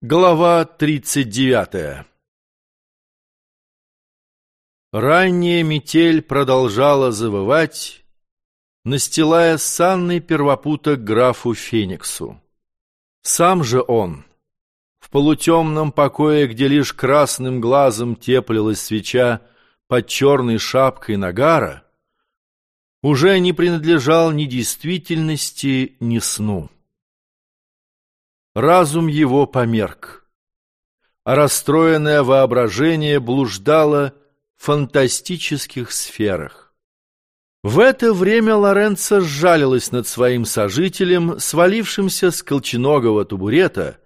Глава 39 Ранняя метель продолжала завывать, настилая санный первопуток графу Фениксу. Сам же он, в полутемном покое, где лишь красным глазом теплилась свеча под черной шапкой нагара, уже не принадлежал ни действительности, ни сну. Разум его померк, а расстроенное воображение блуждало в фантастических сферах. В это время Лоренцо сжалилась над своим сожителем, свалившимся с колченогого табурета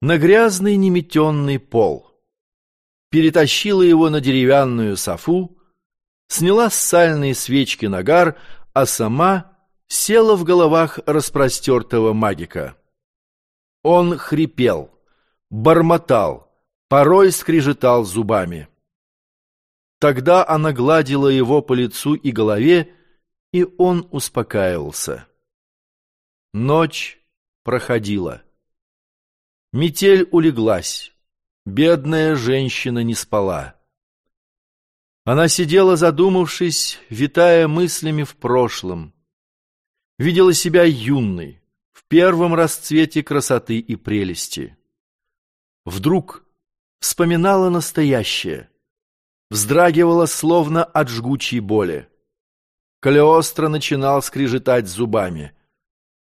на грязный неметенный пол. Перетащила его на деревянную софу, сняла с сальной свечки нагар, а сама села в головах распростертого магика. Он хрипел, бормотал, порой скрежетал зубами. Тогда она гладила его по лицу и голове, и он успокаивался. Ночь проходила. Метель улеглась. Бедная женщина не спала. Она сидела задумавшись, витая мыслями в прошлом. Видела себя юной, в первом расцвете красоты и прелести. Вдруг вспоминала настоящее, вздрагивала словно от жгучей боли. Калиостро начинал скрежетать зубами.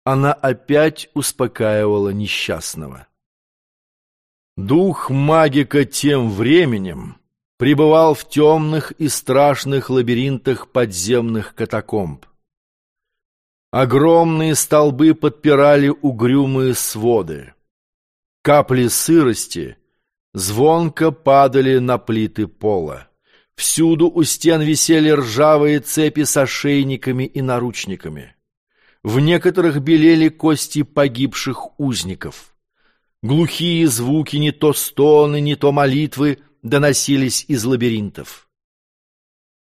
Она опять успокаивала несчастного. Дух магика тем временем пребывал в темных и страшных лабиринтах подземных катакомб. Огромные столбы подпирали угрюмые своды. Капли сырости звонко падали на плиты пола. Всюду у стен висели ржавые цепи с ошейниками и наручниками. В некоторых белели кости погибших узников. Глухие звуки, не то стоны, не то молитвы, доносились из лабиринтов.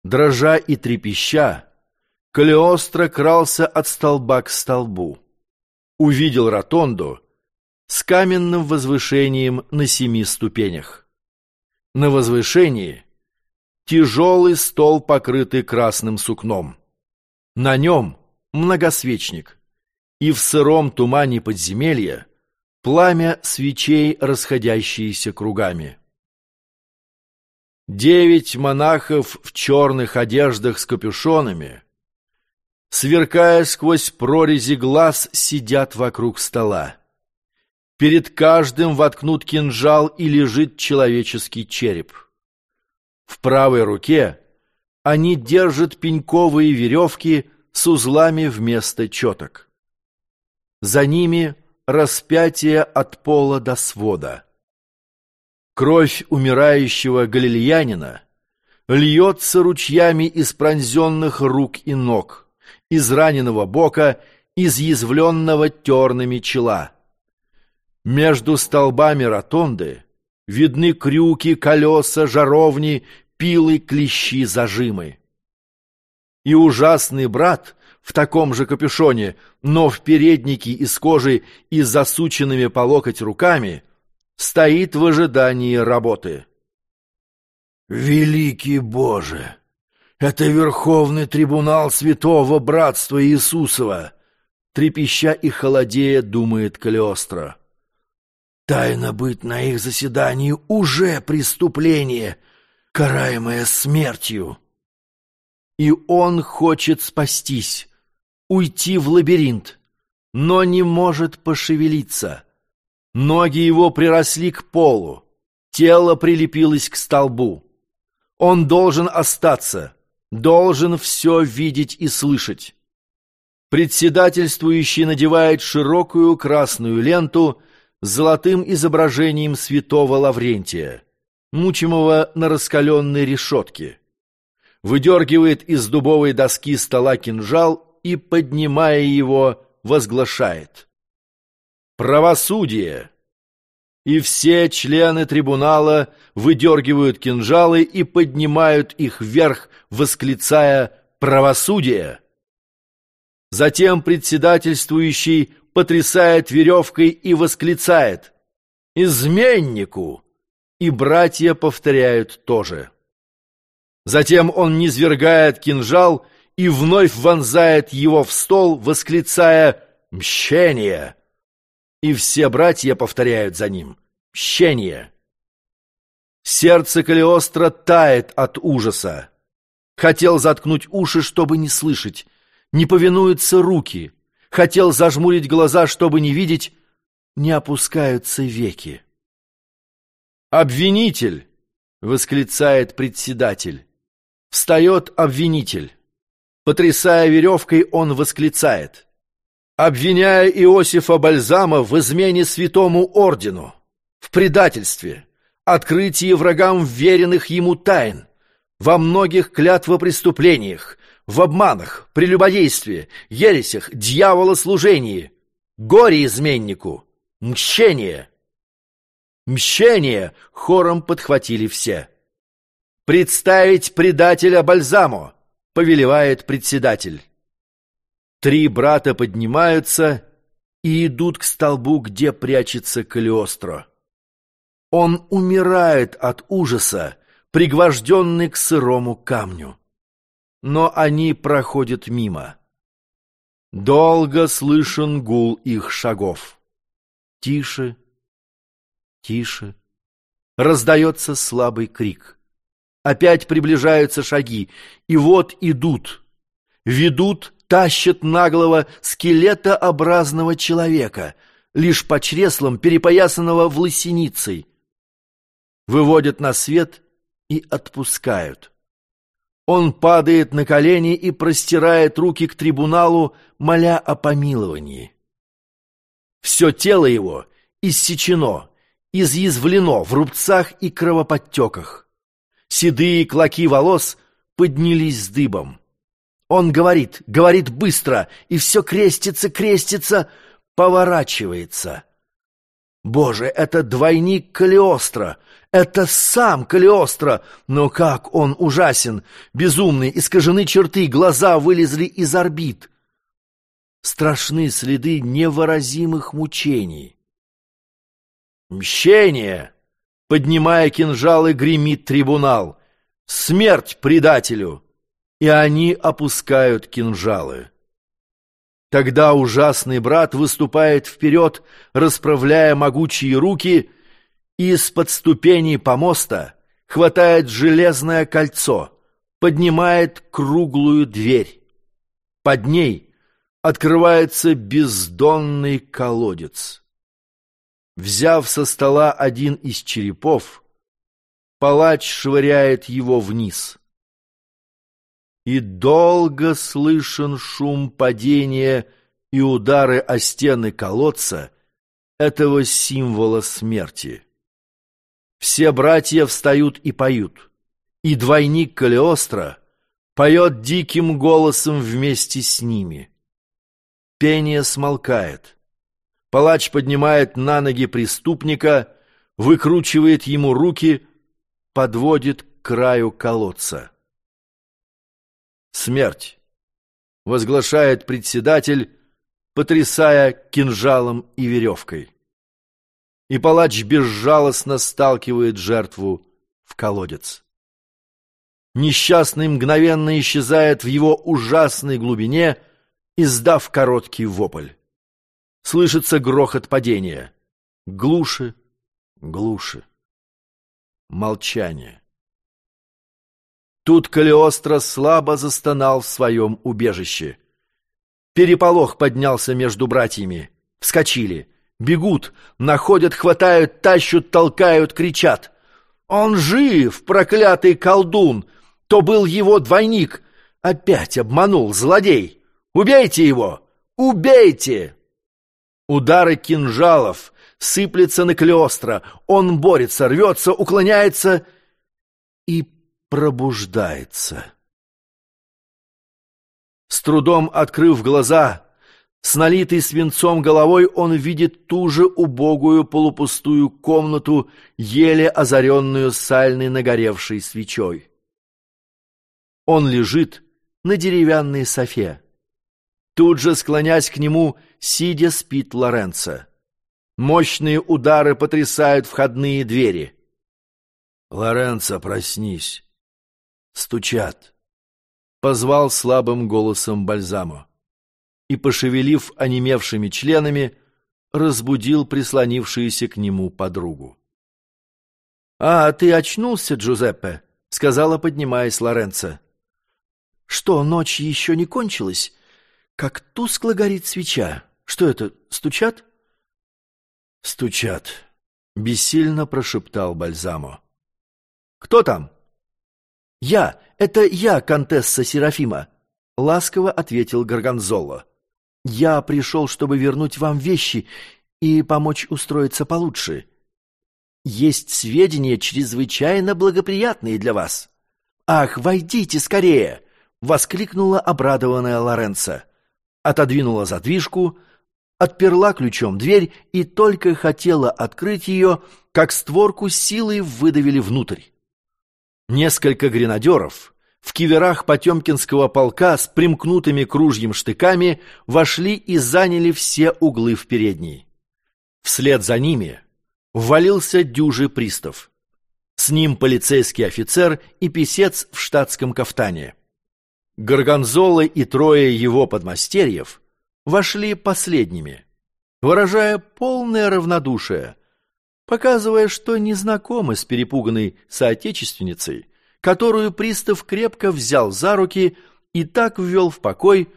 Дрожа и трепеща, Калиостро крался от столба к столбу. Увидел ротонду с каменным возвышением на семи ступенях. На возвышении тяжелый стол, покрытый красным сукном. На нем многосвечник, и в сыром тумане подземелья пламя свечей, расходящиеся кругами. Девять монахов в черных одеждах с капюшонами сверкая сквозь прорези глаз, сидят вокруг стола. Перед каждым воткнут кинжал и лежит человеческий череп. В правой руке они держат пеньковые веревки с узлами вместо четок. За ними распятие от пола до свода. Кровь умирающего галилеянина льется ручьями из пронзенных рук и ног из раненого бока, изъязвленного терными чела. Между столбами ротонды видны крюки, колеса, жаровни, пилы, клещи, зажимы. И ужасный брат в таком же капюшоне, но в переднике из кожи и засученными по локоть руками, стоит в ожидании работы. «Великий Боже!» Это Верховный Трибунал Святого Братства Иисусова, трепеща и холодея, думает Калиостро. Тайно быть на их заседании уже преступление, караемое смертью. И он хочет спастись, уйти в лабиринт, но не может пошевелиться. Ноги его приросли к полу, тело прилепилось к столбу. Он должен остаться, должен все видеть и слышать. Председательствующий надевает широкую красную ленту с золотым изображением святого Лаврентия, мучимого на раскаленной решетке. Выдергивает из дубовой доски стола кинжал и, поднимая его, возглашает. «Правосудие!» И все члены трибунала выдергивают кинжалы и поднимают их вверх, восклицая «Правосудие!». Затем председательствующий потрясает веревкой и восклицает Изменнику!» И братья повторяют тоже. Затем он низвергает кинжал и вновь вонзает его в стол, восклицая «Мщение!» И все братья повторяют за ним «Мщение!» Сердце Калиостро тает от ужаса. Хотел заткнуть уши, чтобы не слышать. Не повинуются руки. Хотел зажмурить глаза, чтобы не видеть. Не опускаются веки. «Обвинитель!» — восклицает председатель. Встает обвинитель. Потрясая веревкой, он восклицает. Обвиняя Иосифа Бальзама в измене святому ордену, в предательстве, открытии врагам веренных ему тайн, во многих клятвопреступлениях, в обманах, прелюбодействе, ересях, дьяволослужении, горе изменнику, мщение. Мщение хором подхватили все. «Представить предателя Бальзамо!» — повелевает председатель. Три брата поднимаются и идут к столбу, где прячется Калиостро. Он умирает от ужаса, пригвожденный к сырому камню. Но они проходят мимо. Долго слышен гул их шагов. Тише, тише. Раздается слабый крик. Опять приближаются шаги, и вот идут. Ведут, тащат наглого скелетообразного человека, лишь по чреслам, перепоясанного в лысиницей. Выводят на свет и отпускают. Он падает на колени и простирает руки к трибуналу, моля о помиловании. Все тело его иссечено, изъязвлено в рубцах и кровоподтеках. Седые клоки волос поднялись с дыбом. Он говорит, говорит быстро, и все крестится, крестится, поворачивается. Боже, это двойник Калиостро, это сам Калиостро, но как он ужасен, безумный, искажены черты, глаза вылезли из орбит. Страшны следы невыразимых мучений. Мщение! Поднимая кинжалы, гремит трибунал. Смерть предателю! И они опускают кинжалы. Тогда ужасный брат выступает вперед, расправляя могучие руки, и из-под ступеней помоста хватает железное кольцо, поднимает круглую дверь. Под ней открывается бездонный колодец. Взяв со стола один из черепов, палач швыряет его вниз. И долго слышен шум падения и удары о стены колодца этого символа смерти. Все братья встают и поют, и двойник Калиостро поет диким голосом вместе с ними. Пение смолкает. Палач поднимает на ноги преступника, выкручивает ему руки, подводит к краю колодца. «Смерть!» — возглашает председатель, потрясая кинжалом и веревкой. И палач безжалостно сталкивает жертву в колодец. Несчастный мгновенно исчезает в его ужасной глубине, издав короткий вопль. Слышится грохот падения. Глуши, глуши. Молчание. Тут Калиостро слабо застонал в своем убежище. Переполох поднялся между братьями. Вскочили. Бегут, находят, хватают, тащут, толкают, кричат. «Он жив, проклятый колдун! То был его двойник! Опять обманул злодей! Убейте его! Убейте!» Удары кинжалов сыплется на Клеостро. Он борется, рвется, уклоняется и пробуждается. С трудом открыв глаза, с налитой свинцом головой он видит ту же убогую полупустую комнату, еле озаренную сальной нагоревшей свечой. Он лежит на деревянной софе. Тут же, склонясь к нему, сидя спит Лоренцо. Мощные удары потрясают входные двери. «Лоренцо, проснись!» «Стучат!» — позвал слабым голосом Бальзамо. И, пошевелив онемевшими членами, разбудил прислонившуюся к нему подругу. «А, ты очнулся, Джузеппе?» — сказала, поднимаясь Лоренцо. «Что, ночь еще не кончилась? Как тускло горит свеча. Что это, стучат?» «Стучат», — бессильно прошептал Бальзамо. «Кто там?» «Я! Это я, контесса Серафима!» — ласково ответил Горгонзоло. «Я пришел, чтобы вернуть вам вещи и помочь устроиться получше. Есть сведения, чрезвычайно благоприятные для вас». «Ах, войдите скорее!» — воскликнула обрадованная Лоренцо. Отодвинула задвижку, отперла ключом дверь и только хотела открыть ее, как створку силой выдавили внутрь. Несколько гренадеров в киверах Потемкинского полка с примкнутыми кружьем штыками вошли и заняли все углы в передней. Вслед за ними ввалился дюжий пристав. С ним полицейский офицер и писец в штатском кафтане. Горгонзола и трое его подмастерьев вошли последними, выражая полное равнодушие – показывая, что не знакомы с перепуганной соотечественницей, которую пристав крепко взял за руки и так ввел в покой,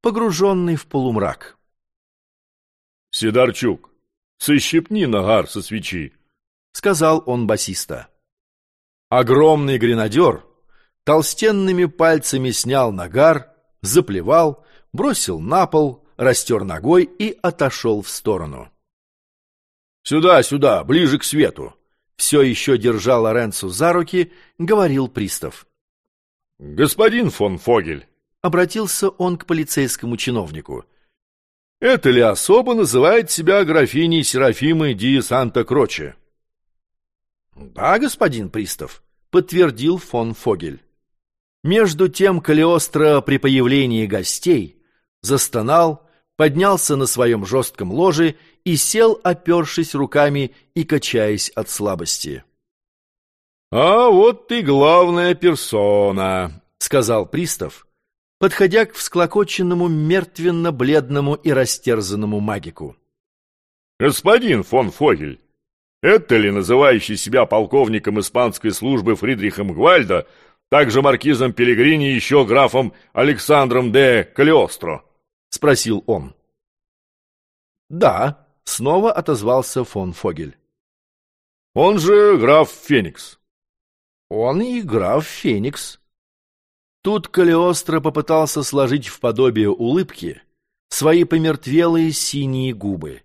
погруженный в полумрак. «Сидорчук, сыщипни нагар со свечи», — сказал он басиста. Огромный гренадер толстенными пальцами снял нагар, заплевал, бросил на пол, растер ногой и отошел в сторону. «Сюда, сюда, ближе к свету!» Все еще держа Лоренцо за руки, говорил пристав. «Господин фон Фогель!» Обратился он к полицейскому чиновнику. «Это ли особо называет себя графиней Серафимой Ди Санта-Кроче?» «Да, господин пристав», — подтвердил фон Фогель. Между тем Калиостро при появлении гостей застонал, поднялся на своем жестком ложе и сел, опершись руками и качаясь от слабости. «А вот ты главная персона», — сказал пристав, подходя к всклокоченному мертвенно-бледному и растерзанному магику. «Господин фон Фогель, это ли называющий себя полковником испанской службы Фридрихом Гвальда, также маркизом Пелегрини и еще графом Александром де Калиостро?» — спросил он. «Да», Снова отозвался фон Фогель. «Он же граф Феникс». «Он и граф Феникс». Тут Калиостро попытался сложить в подобие улыбки свои помертвелые синие губы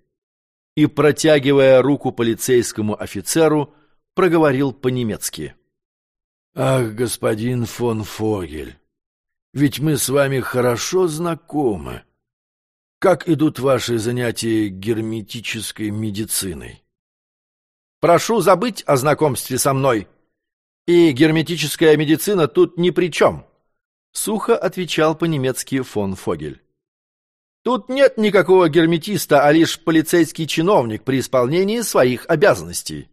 и, протягивая руку полицейскому офицеру, проговорил по-немецки. «Ах, господин фон Фогель, ведь мы с вами хорошо знакомы. Как идут ваши занятия герметической медициной? Прошу забыть о знакомстве со мной. И герметическая медицина тут ни при чем. Сухо отвечал по-немецки фон Фогель. Тут нет никакого герметиста, а лишь полицейский чиновник при исполнении своих обязанностей.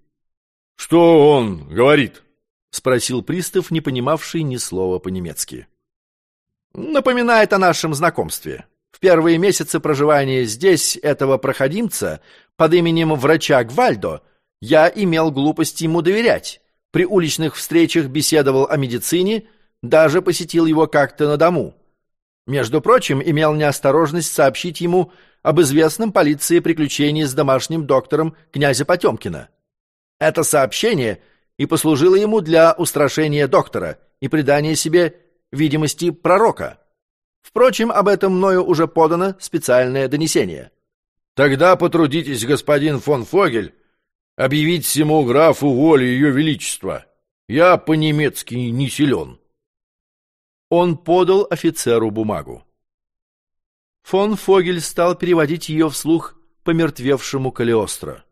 Что он говорит? Спросил пристав, не понимавший ни слова по-немецки. Напоминает о нашем знакомстве. В первые месяцы проживания здесь этого проходимца под именем врача Гвальдо я имел глупость ему доверять. При уличных встречах беседовал о медицине, даже посетил его как-то на дому. Между прочим, имел неосторожность сообщить ему об известном полиции приключении с домашним доктором князя Потемкина. Это сообщение и послужило ему для устрашения доктора и придания себе видимости пророка. Впрочем, об этом мною уже подано специальное донесение. Тогда потрудитесь, господин фон Фогель, объявить всему графу волю ее величества. Я по-немецки не силен. Он подал офицеру бумагу. Фон Фогель стал переводить ее вслух помертвевшему Калиостро.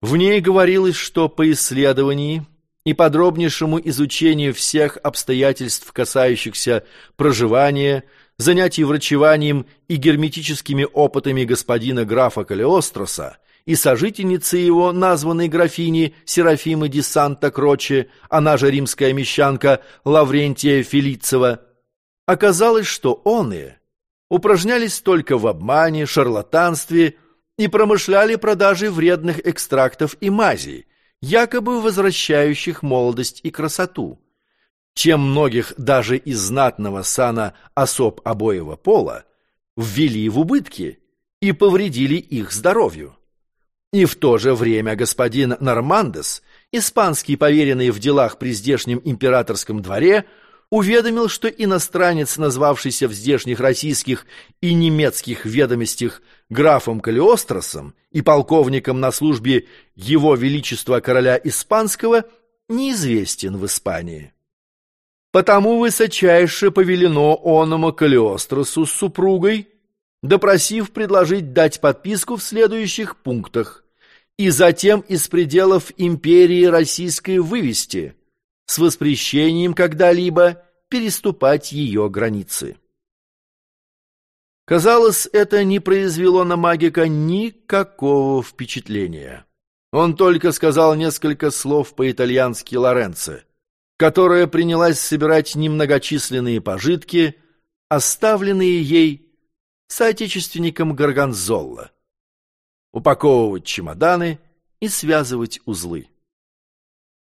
В ней говорилось, что по исследовании и подробнейшему изучению всех обстоятельств, касающихся проживания, занятий врачеванием и герметическими опытами господина графа Калиостроса и сожительницы его, названной графини Серафимы ди Санта-Кроче, она же римская мещанка Лаврентия Фелицева, оказалось, что оные упражнялись только в обмане, шарлатанстве и промышляли продажей вредных экстрактов и мазей, якобы возвращающих молодость и красоту, чем многих даже из знатного сана особ обоего пола ввели в убытки и повредили их здоровью. И в то же время господин Нормандес, испанский поверенный в делах при здешнем императорском дворе, уведомил, что иностранец, назвавшийся в здешних российских и немецких ведомостях графом Калиостросом и полковником на службе Его Величества Короля Испанского, неизвестен в Испании. Потому высочайше повелено оному Калиостросу с супругой, допросив предложить дать подписку в следующих пунктах и затем из пределов империи российской вывести с воспрещением когда-либо переступать ее границы. Казалось, это не произвело на магика никакого впечатления. Он только сказал несколько слов по-итальянски Лоренцо, которая принялась собирать немногочисленные пожитки, оставленные ей соотечественником Горгонзолла, упаковывать чемоданы и связывать узлы.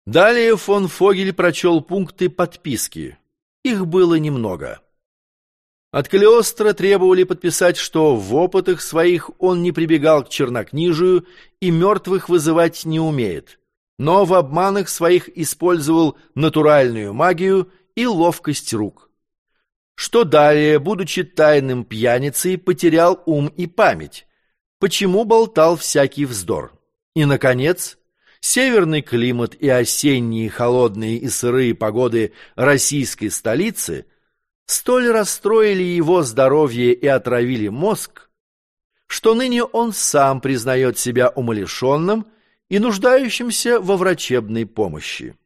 Далее фон Фогель прочел пункты подписки. Их было немного. От Калиостро требовали подписать, что в опытах своих он не прибегал к чернокнижию и мертвых вызывать не умеет, но в обманах своих использовал натуральную магию и ловкость рук. Что далее, будучи тайным пьяницей, потерял ум и память, почему болтал всякий вздор. И, наконец, северный климат и осенние холодные и сырые погоды российской столицы – столь расстроили его здоровье и отравили мозг, что ныне он сам признает себя умалишенным и нуждающимся во врачебной помощи.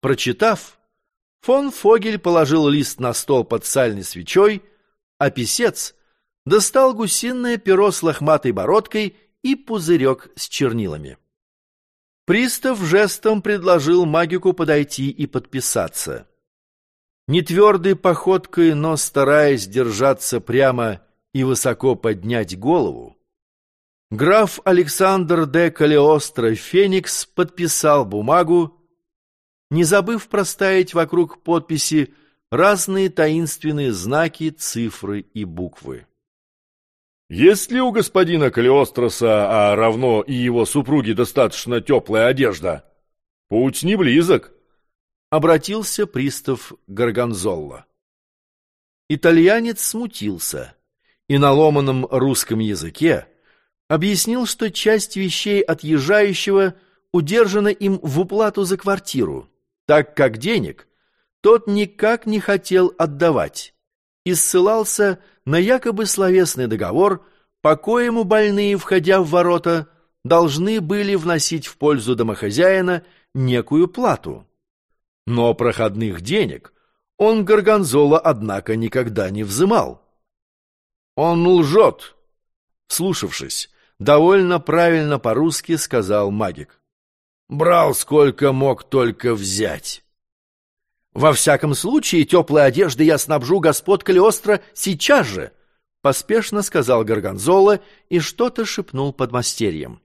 Прочитав, фон Фогель положил лист на стол под сальной свечой, а писец достал гусиное перо с лохматой бородкой и пузырек с чернилами. Пристав жестом предложил магику подойти и подписаться. Нетвердой походкой, но стараясь держаться прямо и высоко поднять голову, граф Александр де Калиостро Феникс подписал бумагу, не забыв проставить вокруг подписи разные таинственные знаки, цифры и буквы. «Есть ли у господина Калиостроса, а равно и его супруги, достаточно теплая одежда? Путь не близок» обратился пристав Горгонзолло. Итальянец смутился и на ломаном русском языке объяснил, что часть вещей отъезжающего удержана им в уплату за квартиру, так как денег тот никак не хотел отдавать и ссылался на якобы словесный договор, по коему больные, входя в ворота, должны были вносить в пользу домохозяина некую плату. Но проходных денег он Горгонзола, однако, никогда не взымал. «Он лжет!» Слушавшись, довольно правильно по-русски сказал магик. «Брал сколько мог только взять». «Во всяком случае, теплой одежды я снабжу господ Калиостро сейчас же», поспешно сказал Горгонзола и что-то шепнул под мастерьем.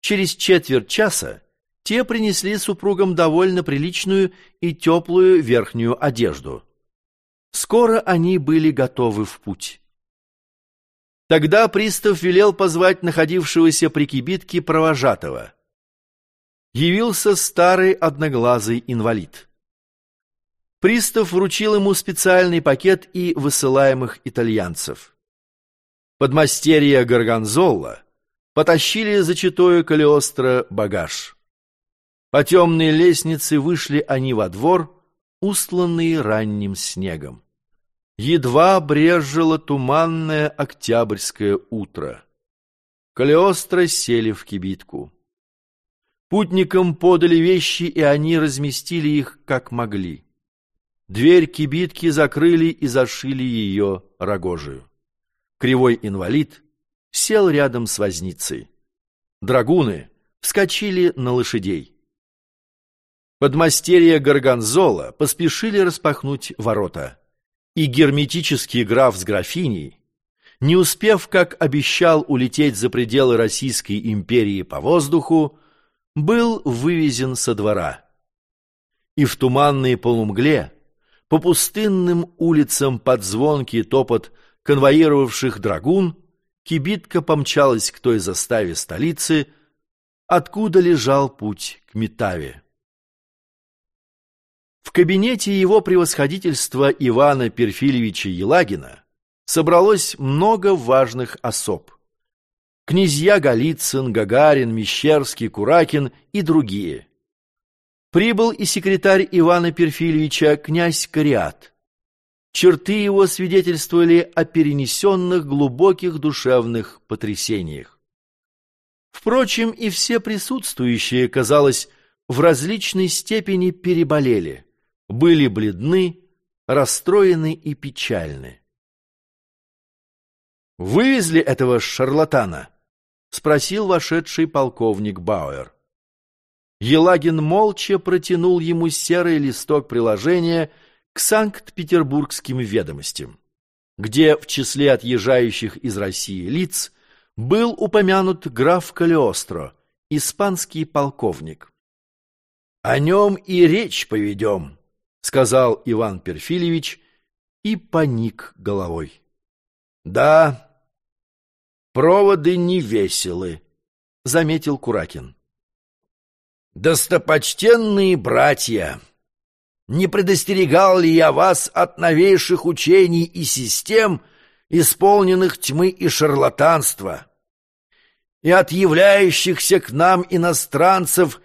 Через четверть часа те принесли супругам довольно приличную и теплую верхнюю одежду. Скоро они были готовы в путь. Тогда пристав велел позвать находившегося при кибитке провожатого. Явился старый одноглазый инвалид. Пристав вручил ему специальный пакет и высылаемых итальянцев. Подмастерье Горгонзолла потащили за читою Калиостро багаж. По темной лестнице вышли они во двор, устланные ранним снегом. Едва брезжило туманное октябрьское утро. Калиостро сели в кибитку. Путникам подали вещи, и они разместили их, как могли. Дверь кибитки закрыли и зашили ее рогожию. Кривой инвалид сел рядом с возницей. Драгуны вскочили на лошадей. Подмастерья Горгонзола поспешили распахнуть ворота, и герметический граф с графиней, не успев, как обещал, улететь за пределы Российской империи по воздуху, был вывезен со двора. И в туманной полумгле, по пустынным улицам под звонкий топот конвоировавших драгун, кибитка помчалась к той заставе столицы, откуда лежал путь к Метаве. В кабинете его превосходительства Ивана Перфильевича Елагина собралось много важных особ. Князья Голицын, Гагарин, Мещерский, Куракин и другие. Прибыл и секретарь Ивана Перфильевича князь Кариат. Черты его свидетельствовали о перенесенных глубоких душевных потрясениях. Впрочем, и все присутствующие, казалось, в различной степени переболели, были бледны, расстроены и печальны. «Вывезли этого шарлатана?» — спросил вошедший полковник Бауэр. Елагин молча протянул ему серый листок приложения к Санкт-Петербургским ведомостям, где в числе отъезжающих из России лиц был упомянут граф Калиостро, испанский полковник. «О нем и речь поведем», — сказал Иван Перфильевич и поник головой. «Да, проводы не веселы», — заметил Куракин. «Достопочтенные братья, не предостерегал ли я вас от новейших учений и систем, исполненных тьмы и шарлатанства, и от являющихся к нам иностранцев,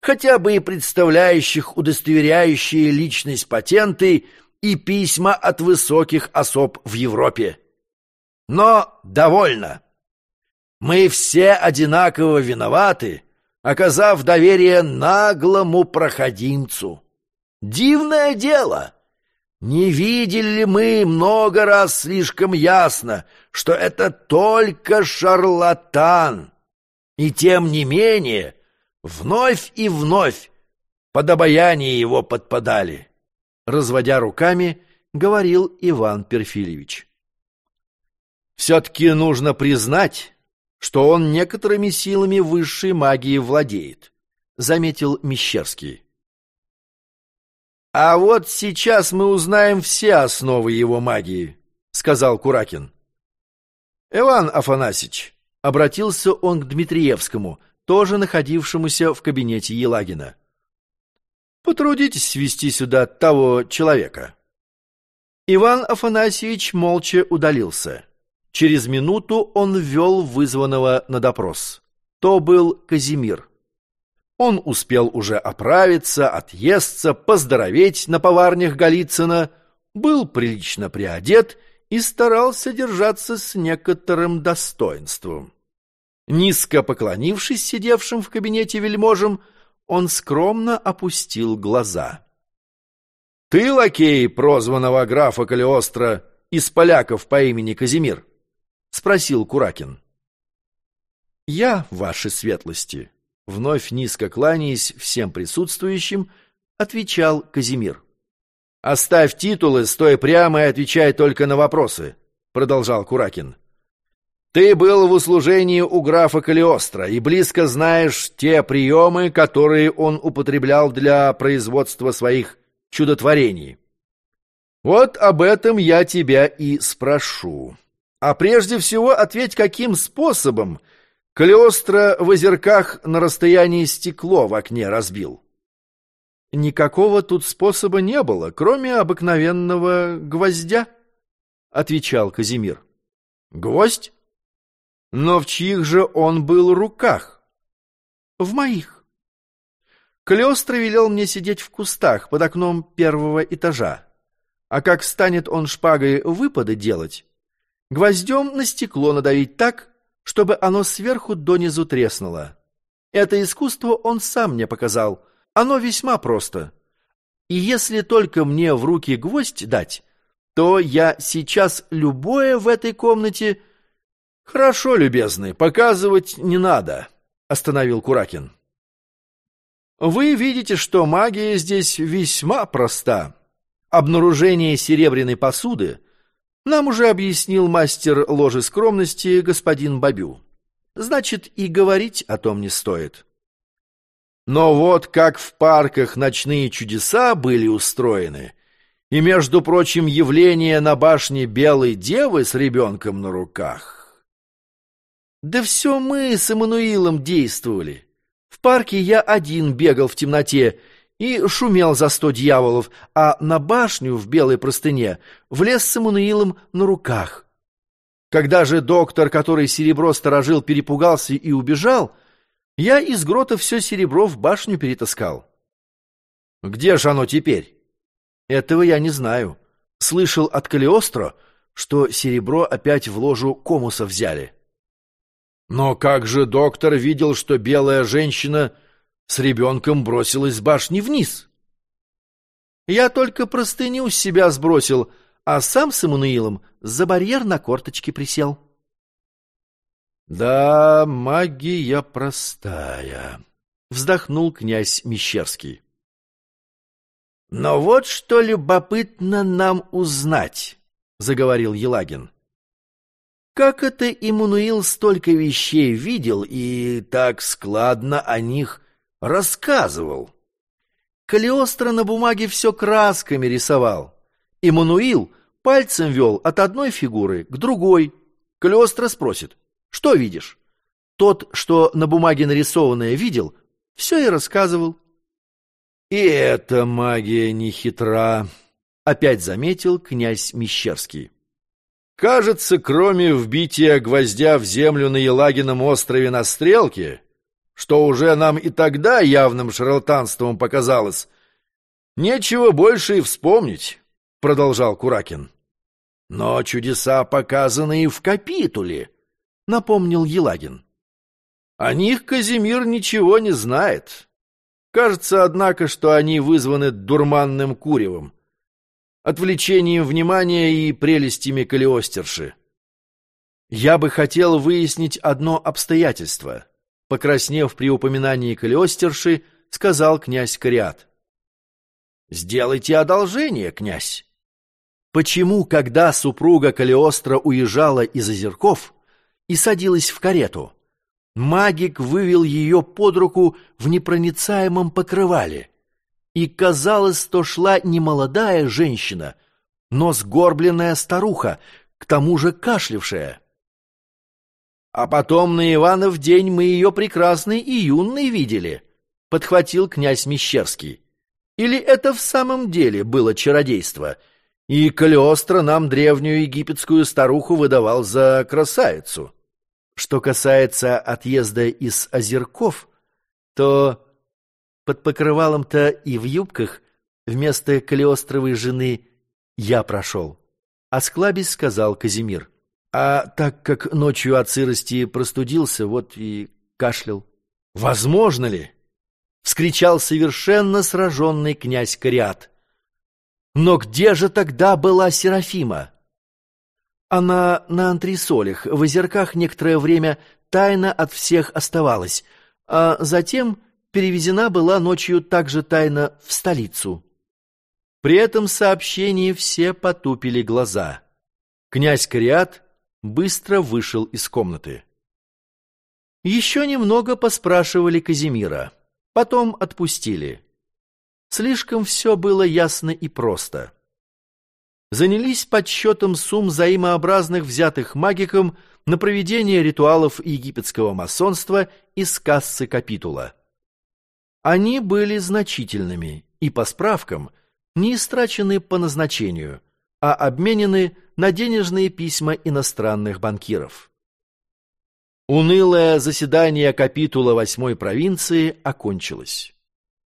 хотя бы и представляющих удостоверяющие личность патенты и письма от высоких особ в Европе? Но довольно. Мы все одинаково виноваты, оказав доверие наглому проходимцу. Дивное дело! Не видели ли мы много раз слишком ясно, что это только шарлатан? И тем не менее, вновь и вновь под обаяние его подпадали. Разводя руками, говорил Иван Перфильевич. Все-таки нужно признать, что он некоторыми силами высшей магии владеет, заметил Мещерский. А вот сейчас мы узнаем все основы его магии, сказал Куракин. Иван Афанасьевич, обратился он к Дмитриевскому, тоже находившемуся в кабинете Елагина. Потрудитесь свести сюда того человека. Иван Афанасьевич молча удалился. Через минуту он ввел вызванного на допрос. То был Казимир. Он успел уже оправиться, отъесться, поздороветь на поварнях Голицына, был прилично приодет и старался держаться с некоторым достоинством. Низко поклонившись сидевшим в кабинете вельможам, он скромно опустил глаза. — Ты лакей прозванного графа Калиостро из поляков по имени Казимир? — спросил Куракин. — Я, ваши светлости, Вновь низко кланяясь всем присутствующим, отвечал Казимир. «Оставь титулы, стой прямо и отвечай только на вопросы», — продолжал Куракин. «Ты был в услужении у графа Калиостро и близко знаешь те приемы, которые он употреблял для производства своих чудотворений. Вот об этом я тебя и спрошу. А прежде всего ответь, каким способом Калиостро в озерках на расстоянии стекло в окне разбил. Никакого тут способа не было, кроме обыкновенного гвоздя, отвечал Казимир. Гвоздь? Но в чьих же он был руках? В моих. Калиостро велел мне сидеть в кустах под окном первого этажа. А как станет он шпагой выпады делать, гвоздем на стекло надавить так, чтобы оно сверху донизу треснуло. Это искусство он сам мне показал. Оно весьма просто. И если только мне в руки гвоздь дать, то я сейчас любое в этой комнате, Хорошо, любезный, показывать не надо, остановил Куракин. Вы видите, что магия здесь весьма проста. Обнаружение серебряной посуды нам уже объяснил мастер ложи скромности господин Бабю. Значит, и говорить о том не стоит. Но вот как в парках ночные чудеса были устроены, и, между прочим, явление на башне Белой Девы с ребенком на руках. Да все мы с Эммануилом действовали. В парке я один бегал в темноте и шумел за сто дьяволов, а на башню в белой простыне влез с Эммануилом на руках. Когда же доктор, который серебро сторожил, перепугался и убежал — я из грота все серебро в башню перетаскал. Где же оно теперь? Этого я не знаю. Слышал от Калиостро, что серебро опять в ложу комуса взяли. Но как же доктор видел, что белая женщина с ребенком бросилась с башни вниз? Я только простыню с себя сбросил, а сам с Эммануилом за барьер на корточки присел. «Да, магия простая», — вздохнул князь Мещерский. «Но вот что любопытно нам узнать», — заговорил Елагин. «Как это Иммануил столько вещей видел и так складно о них рассказывал? Калиостро на бумаге все красками рисовал. Иммануил пальцем вел от одной фигуры к другой. Калиостро спросит, что видишь? Тот, что на бумаге нарисованное видел, все и рассказывал. И эта магия не хитра, опять заметил князь Мещерский. Кажется, кроме вбития гвоздя в землю на Елагином острове на стрелке, что уже нам и тогда явным шарлатанством показалось, нечего больше и вспомнить, продолжал Куракин. Но чудеса показаны и в капитуле, напомнил Елагин. О них Казимир ничего не знает. Кажется, однако, что они вызваны дурманным куревом, отвлечением внимания и прелестями Калиостерши. Я бы хотел выяснить одно обстоятельство. Покраснев при упоминании Калиостерши, сказал князь Кориат. «Сделайте одолжение, князь. Почему, когда супруга Калиостро уезжала из Озерков, и садилась в карету. Магик вывел ее под руку в непроницаемом покрывале. И казалось, что шла не молодая женщина, но сгорбленная старуха, к тому же кашлявшая. А потом на Иванов день мы ее прекрасной и юной видели, подхватил князь Мещерский. Или это в самом деле было чародейство, и Калиостро нам древнюю египетскую старуху выдавал за красавицу? Что касается отъезда из озерков, то под покрывалом-то и в юбках вместо Калиостровой жены я прошел. Асклабис сказал Казимир. А так как ночью от сырости простудился, вот и кашлял. Возможно ли? Вскричал совершенно сраженный князь Кориат. Но где же тогда была Серафима? Она на антресолях, в озерках некоторое время тайно от всех оставалась, а затем перевезена была ночью также тайно в столицу. При этом сообщении все потупили глаза. Князь Кориат быстро вышел из комнаты. Еще немного поспрашивали Казимира, потом отпустили. Слишком все было ясно и просто занялись подсчетом сумм взаимообразных взятых магиком на проведение ритуалов египетского масонства из кассы капитула. Они были значительными и, по справкам, не истрачены по назначению, а обменены на денежные письма иностранных банкиров. Унылое заседание капитула восьмой провинции окончилось.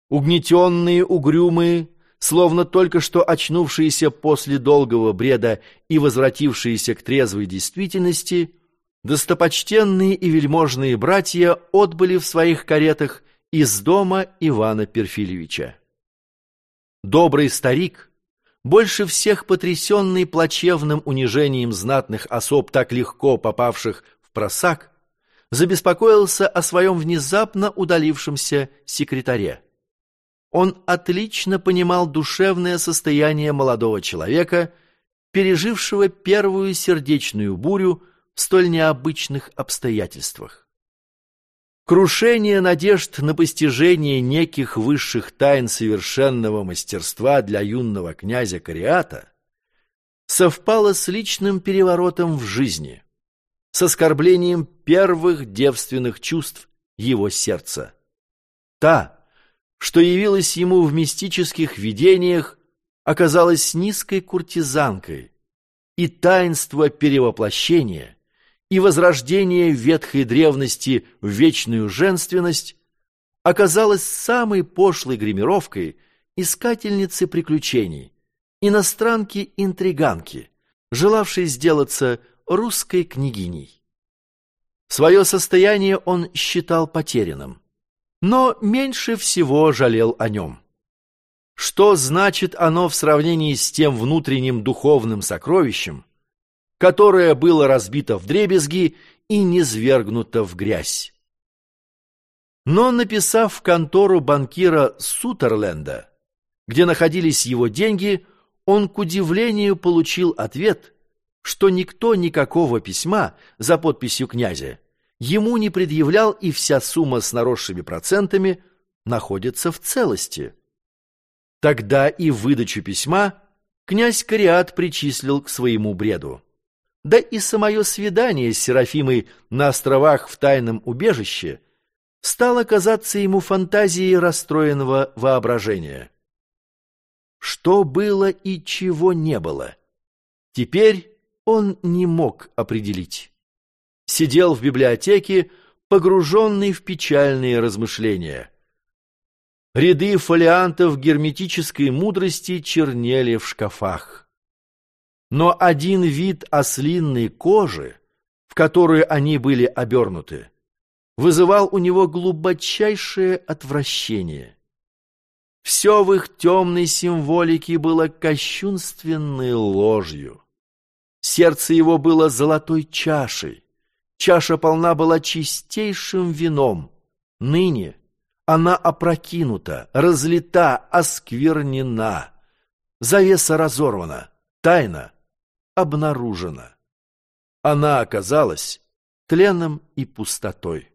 Угнетенные, угрюмые, словно только что очнувшиеся после долгого бреда и возвратившиеся к трезвой действительности, достопочтенные и вельможные братья отбыли в своих каретах из дома Ивана Перфильевича. Добрый старик, больше всех потрясенный плачевным унижением знатных особ, так легко попавших в просак, забеспокоился о своем внезапно удалившемся секретаре. Он отлично понимал душевное состояние молодого человека, пережившего первую сердечную бурю в столь необычных обстоятельствах. Крушение надежд на постижение неких высших тайн совершенного мастерства для юного князя Кариата совпало с личным переворотом в жизни, с оскорблением первых девственных чувств его сердца. Та, что явилась ему в мистических видениях, оказалась низкой куртизанкой, и таинство перевоплощения и возрождения ветхой древности в вечную женственность оказалось самой пошлой гримировкой искательницы приключений, иностранки-интриганки, желавшей сделаться русской княгиней. Свое состояние он считал потерянным, но меньше всего жалел о нем. Что значит оно в сравнении с тем внутренним духовным сокровищем, которое было разбито в дребезги и низвергнуто в грязь? Но, написав в контору банкира Сутерленда, где находились его деньги, он, к удивлению, получил ответ, что никто никакого письма за подписью князя ему не предъявлял и вся сумма с наросшими процентами находится в целости. Тогда и выдачу письма князь Кариат причислил к своему бреду. Да и самое свидание с Серафимой на островах в тайном убежище стало казаться ему фантазией расстроенного воображения. Что было и чего не было? Теперь он не мог определить сидел в библиотеке, погруженный в печальные размышления. Ряды фолиантов герметической мудрости чернели в шкафах. Но один вид ослинной кожи, в которую они были обернуты, вызывал у него глубочайшее отвращение. Все в их темной символике было кощунственной ложью. Сердце его было золотой чашей, Чаша полна была чистейшим вином. Ныне она опрокинута, разлита, осквернена. Завеса разорвана, тайна обнаружена. Она оказалась тленом и пустотой.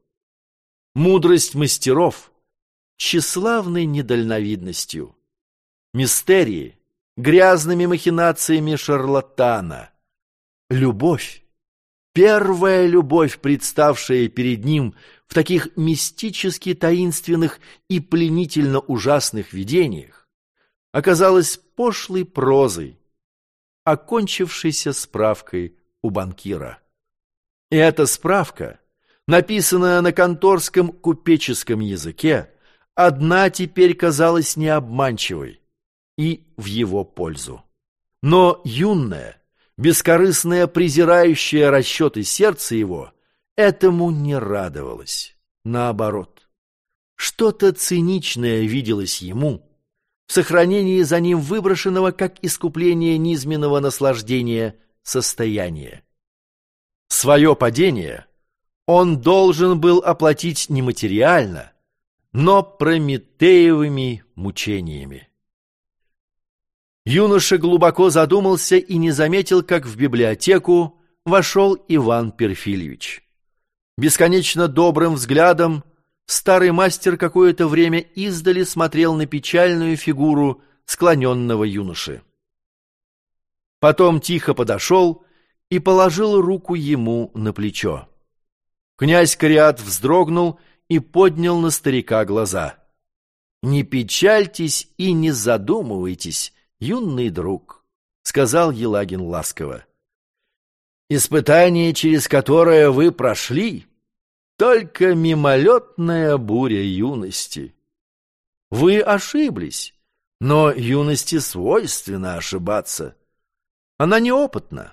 Мудрость мастеров — тщеславной недальновидностью. Мистерии — грязными махинациями шарлатана. Любовь Первая любовь, представшая перед ним в таких мистически таинственных и пленительно ужасных видениях, оказалась пошлой прозой, окончившейся справкой у банкира. И эта справка, написанная на конторском купеческом языке, одна теперь казалась необманчивой и в его пользу. Но юная, бескорыстное презирающее расчеты сердце его, этому не радовалось. Наоборот, что-то циничное виделось ему в сохранении за ним выброшенного как искупление низменного наслаждения состояния. Свое падение он должен был оплатить не материально, но прометеевыми мучениями. Юноша глубоко задумался и не заметил, как в библиотеку вошел Иван Перфильевич. Бесконечно добрым взглядом старый мастер какое-то время издали смотрел на печальную фигуру склоненного юноши. Потом тихо подошел и положил руку ему на плечо. Князь Кориат вздрогнул и поднял на старика глаза. «Не печальтесь и не задумывайтесь», юный друг, — сказал Елагин ласково. Испытание, через которое вы прошли, только мимолетная буря юности. Вы ошиблись, но юности свойственно ошибаться. Она неопытна.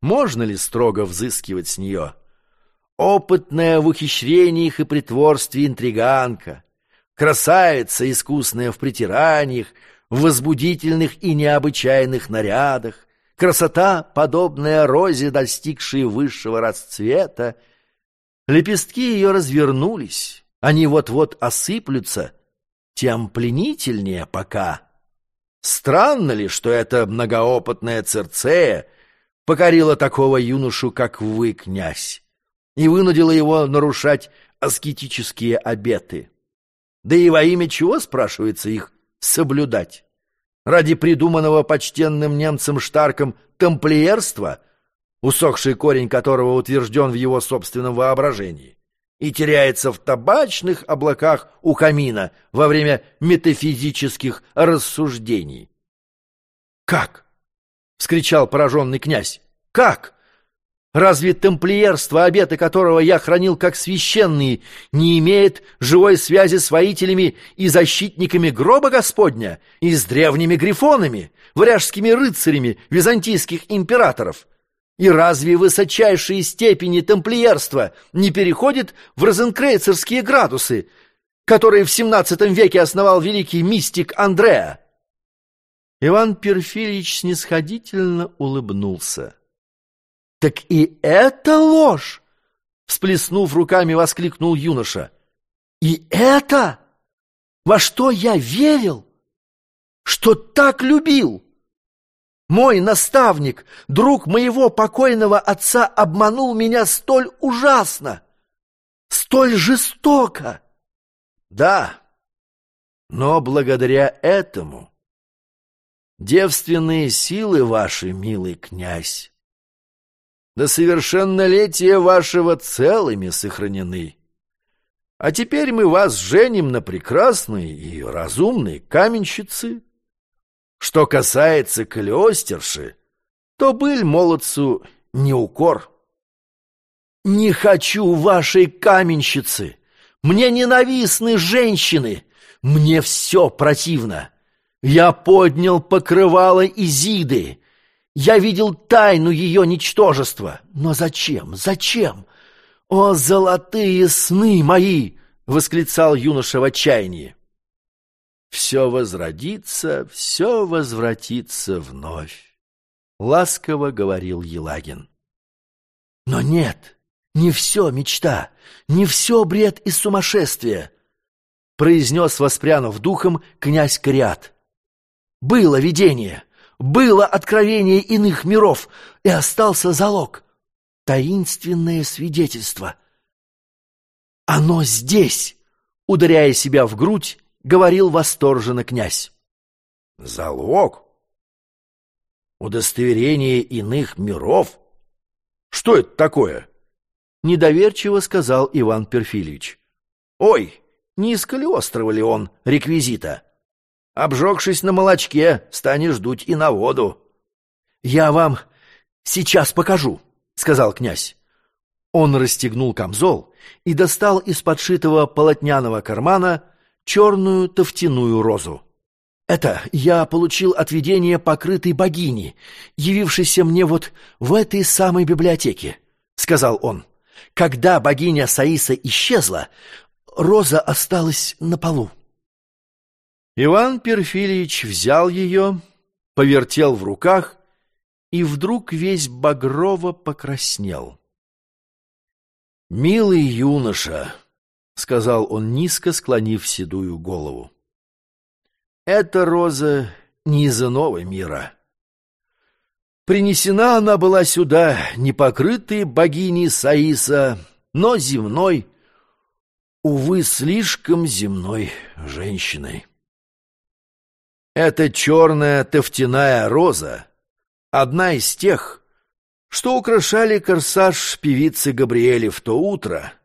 Можно ли строго взыскивать с нее? Опытная в ухищрениях и притворстве интриганка, красавица, искусная в притираниях, в возбудительных и необычайных нарядах, красота, подобная розе, достигшей высшего расцвета. Лепестки ее развернулись, они вот-вот осыплются, тем пленительнее пока. Странно ли, что эта многоопытная Церцея покорила такого юношу, как вы, князь, и вынудила его нарушать аскетические обеты? Да и во имя чего, спрашивается, их соблюдать? Ради придуманного почтенным немцем Штарком тамплиерства, усохший корень которого утвержден в его собственном воображении, и теряется в табачных облаках у камина во время метафизических рассуждений. «Как?» — вскричал пораженный князь. «Как? Разве тамплиерство, обеты которого я хранил как священные, не имеет живой связи с воителями и защитниками гроба Господня и с древними грифонами, варяжскими рыцарями византийских императоров?» И разве высочайшие степени тамплиерства не переходят в розенкрейцерские градусы, которые в XVII веке основал великий мистик Андреа? Иван Перфильевич снисходительно улыбнулся. — Так и это ложь! — всплеснув руками, воскликнул юноша. — И это? Во что я верил? Что так любил? — мой наставник, друг моего покойного отца, обманул меня столь ужасно, столь жестоко. Да, но благодаря этому девственные силы ваши, милый князь, до совершеннолетия вашего целыми сохранены. А теперь мы вас женим на прекрасной и разумной каменщице, что касается Калиостерши, то быль молодцу не укор. «Не хочу вашей каменщицы! Мне ненавистны женщины! Мне все противно! Я поднял покрывало Изиды! Я видел тайну ее ничтожества! Но зачем? Зачем? О, золотые сны мои!» — восклицал юноша в отчаянии. Все возродится, все возвратится вновь, — ласково говорил Елагин. Но нет, не все мечта, не все бред и сумасшествие, — произнес, воспрянув духом, князь Кориат. Было видение, было откровение иных миров, и остался залог, таинственное свидетельство. Оно здесь, ударяя себя в грудь, говорил восторженно князь. Залог? Удостоверение иных миров? Что это такое? Недоверчиво сказал Иван Перфильевич. Ой, не из Калиострова ли он реквизита? Обжегшись на молочке, станешь дуть и на воду. Я вам сейчас покажу, сказал князь. Он расстегнул камзол и достал из подшитого полотняного кармана черную тофтяную розу. Это я получил от видения покрытой богини, явившейся мне вот в этой самой библиотеке, — сказал он. Когда богиня Саиса исчезла, роза осталась на полу. Иван Перфильевич взял ее, повертел в руках и вдруг весь багрово покраснел. «Милый юноша!» — сказал он низко, склонив седую голову. «Эта роза не из иного мира. Принесена она была сюда не покрытой богиней Саиса, но земной, увы, слишком земной женщиной. Эта черная тофтяная роза — одна из тех, что украшали корсаж певицы Габриэли в то утро —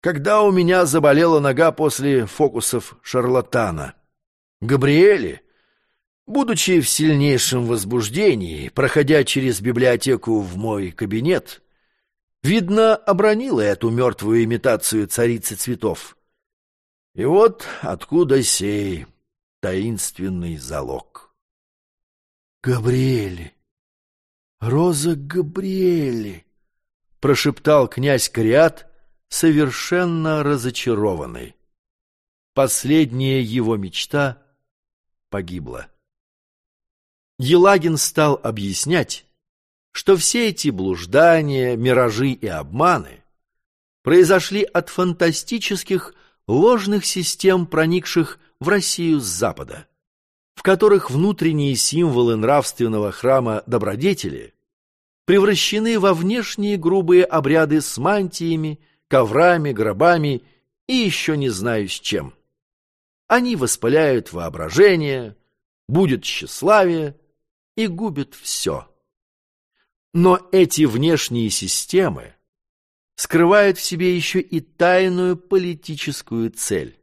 когда у меня заболела нога после фокусов шарлатана. Габриэли, будучи в сильнейшем возбуждении, проходя через библиотеку в мой кабинет, видно, обронила эту мертвую имитацию царицы цветов. И вот откуда сей таинственный залог. «Габриэли! Роза Габриэли!» — прошептал князь Кориат, совершенно разочарованный. Последняя его мечта погибла. Елагин стал объяснять, что все эти блуждания, миражи и обманы произошли от фантастических ложных систем, проникших в Россию с Запада, в которых внутренние символы нравственного храма добродетели превращены во внешние грубые обряды с мантиями, коврами, гробами и еще не знаю с чем. Они воспаляют воображение, будет тщеславие и губят все. Но эти внешние системы скрывают в себе еще и тайную политическую цель.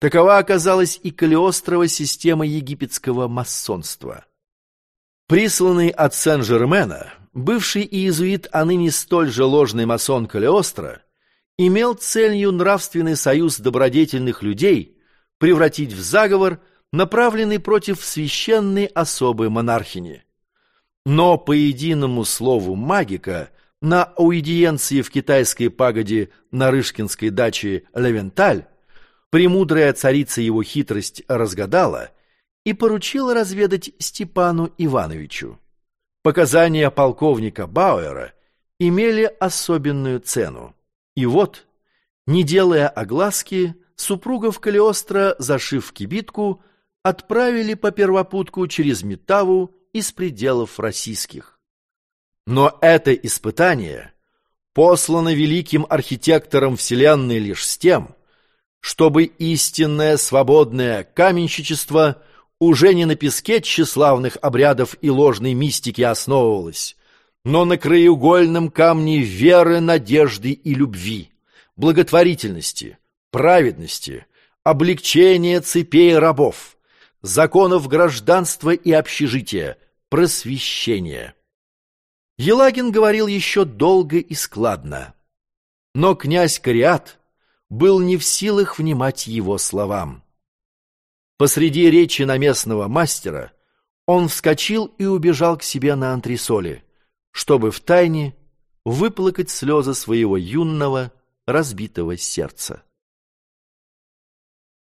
Такова оказалась и Калиострова система египетского масонства. Присланный от Сен-Жермена, бывший иезуит, а ныне столь же ложный масон Калиостро, имел целью нравственный союз добродетельных людей превратить в заговор, направленный против священной особой монархини. Но по единому слову магика на аудиенции в китайской пагоде на Рышкинской даче Левенталь премудрая царица его хитрость разгадала и поручила разведать Степану Ивановичу. Показания полковника Бауэра имели особенную цену. И вот, не делая огласки, супругов Калиостро, зашив кибитку, отправили по первопутку через Метаву из пределов российских. Но это испытание послано великим архитектором Вселенной лишь с тем, чтобы истинное свободное каменщичество уже не на песке тщеславных обрядов и ложной мистики основывалось, но на краеугольном камне веры, надежды и любви, благотворительности, праведности, облегчения цепей рабов, законов гражданства и общежития, просвещения. Елагин говорил еще долго и складно, но князь Кариат был не в силах внимать его словам. Посреди речи на местного мастера он вскочил и убежал к себе на антресоли, чтобы втайне выплакать слезы своего юного разбитого сердца.